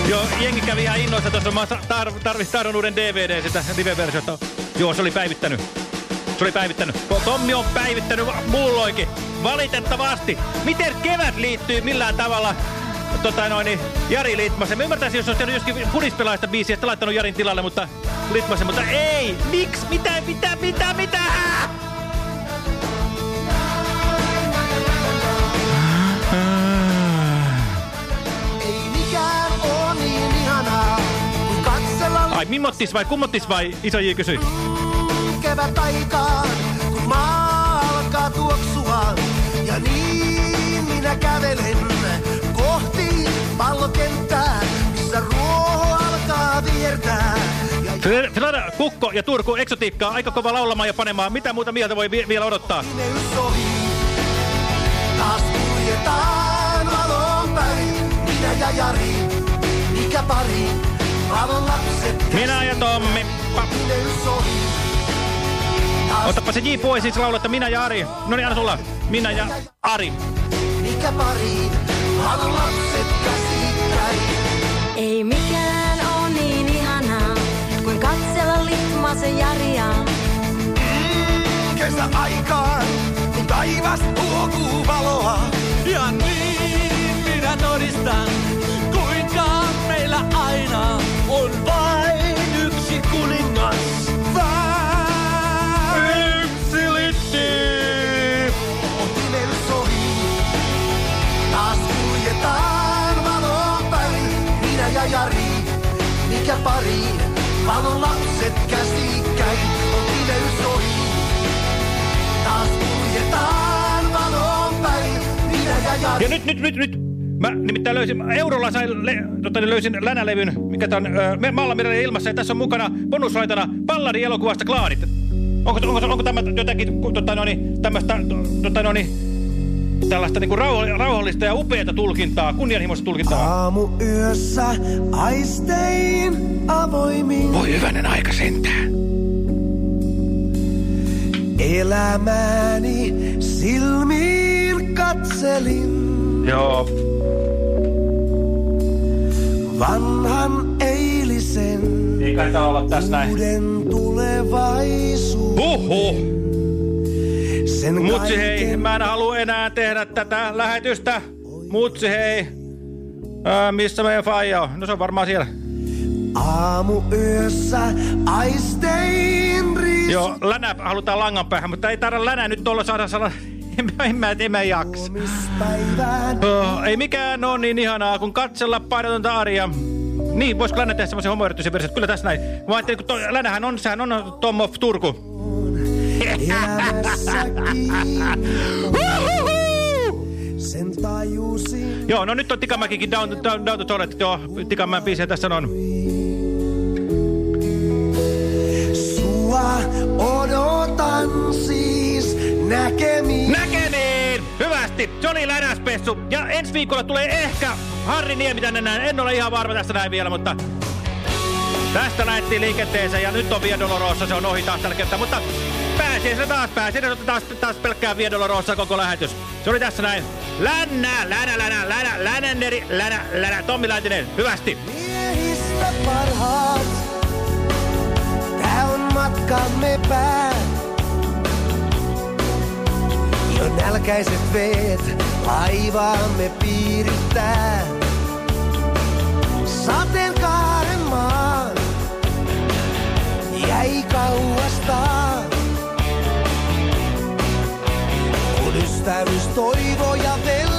Joo, jengi kävi ihan innoissa tuossa. Mä tar tarvitsin tahdon uuden DVD sitä live-versiota. Joo, se oli päivittänyt. Se oli päivittänyt. Tommi on päivittänyt mulloinkin. Valitettavasti. Miten kevät liittyy millään tavalla tota noin, niin Jari Litmasen. Mä ymmärtäisin, jos olisi tehnyt joskin fudispelaista biisiä, sitten laittanut Jarin tilalle, mutta Litmasen, mutta ei! Miksi? Mitä, mitä, mitä, mitä? Ai, mimmottis vai kummottis vai? Iso J kysyi. kevät aikaan, kun maa alkaa tuoksua. Ja niin minä kävelen kohti pallokenttää, missä ruoho alkaa viertää. Ja Filada, Kukko ja Turku, eksotiikkaa, aika kova laulamaan ja panemaan. Mitä muuta mieltä voi vi vielä odottaa? ohi. Taas kuljetaan valon päin, minä ja Jari, mikä pari. Minä ja Tommi. Pa Imeys ohi. Otapa se J pois, siis lauletta minä ja Ari. No niin, anna sulla. Minä ja Ari. Mikä pari, valon lapset. Ei mikään oo niin ihanaa, kuin katsella Litmasen Jaria. Kesäaikaan, kun taivas huokuu valoa. Ja niin minä todistan, kuinka meillä aina on vain yksi kuningas. Vain yksi litti. On pimeys ohi. Taas kuljetaan valon päin. Minä ja Jari, mikä pari. Valon lapset käsikkäin. On pimeys ohi. Taas kuljetaan valon päin. Minä ja Jari. Ja nyt, nyt, nyt, nyt. Mä nimittäin löysin, eurolla sain, le, tota, niin löysin länälevyn, mikä tän ö, Mallamirelle ilmassa, ja tässä on mukana bonuslaitana Palladin elokuvasta Klaanit. Onko, onko, onko tämä jotenkin tota, no niin, tämmöistä, tota, no niin, tällaista niinku rauho, rauhallista ja upeata tulkintaa, kunnianhimoista tulkintaa? Aamu yössä aistein avoimin. Voi hyvänen aika sentään. Elämääni silmiin katselin. Joo. Vanhan eilisen. Ei kannata olla tässä näin. Uuden tulevaisuuden. Huhhuh. Sen Mutsi hei, mä en halua enää tehdä tätä lähetystä. Mutsi hei. Ää, missä meidän faija on? No se on varmaan siellä. Aamu yössä aistein riis. Joo, länä halutaan langan päähän, mutta ei tarvitse länä nyt tuolla saada saada. *laughs* En, mä- en, mä, en mä jaksa. Oh, ei mikään ole niin ihanaa, kun katsella painotonta Aria. Niin, voisiko Länä tehdä semmoisen homoerittyisen version? Kyllä tässä näin. Mä ajattelin, kun Länähän on, sehän on Tom of Turku. Sen tajusin. Joo, no nyt on Tikamäkikin down, down, down to toilet. Joo, Tikamäen biisiä tässä on. Sua odotan siis näkemiin. Näkemiin! Hyvästi! Johnny Länäspessu. Ja ensi viikolla tulee ehkä Harri Niemi tänne näin. En ole ihan varma tästä näin vielä, mutta... Tästä lähdettiin liikenteeseen ja nyt on Via Dolorosa, se on ohi taas tällä kertaa, mutta pääsee se taas, pääsee se taas, taas pelkkää Via Dolorosa koko lähetys. Se oli tässä näin. Lännä, länä, länä, länä, länänneri, länä, länä, Tommi Läntinen, hyvästi. Miehistä parhaat, tää on matkamme pää. Jo nälkäiset veet laivaamme piirittää. Sateenkaaren maa jäi kauasta. Kun ystävyys, toivo ja veljeys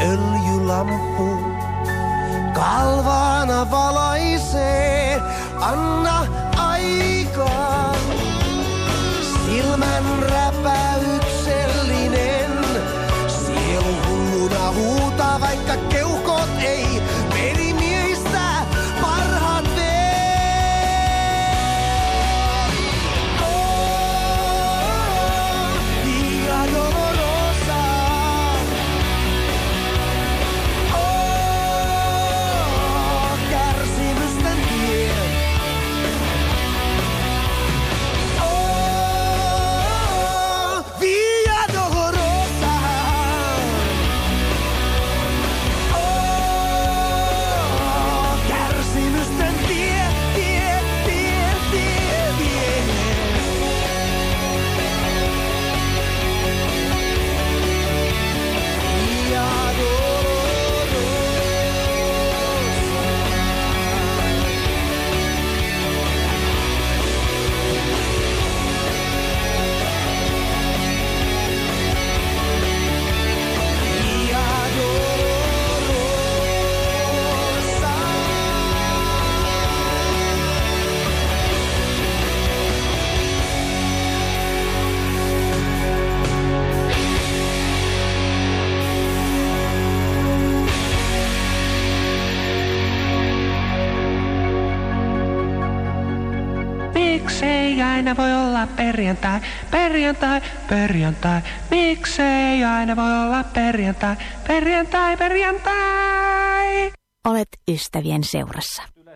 ikävän öljylampu kalvaana valaisee. Anna aikaa, aina voi olla perjantai, perjantai, perjantai. Miksei aina voi olla perjantai, perjantai, perjantai. Olet ystävien seurassa.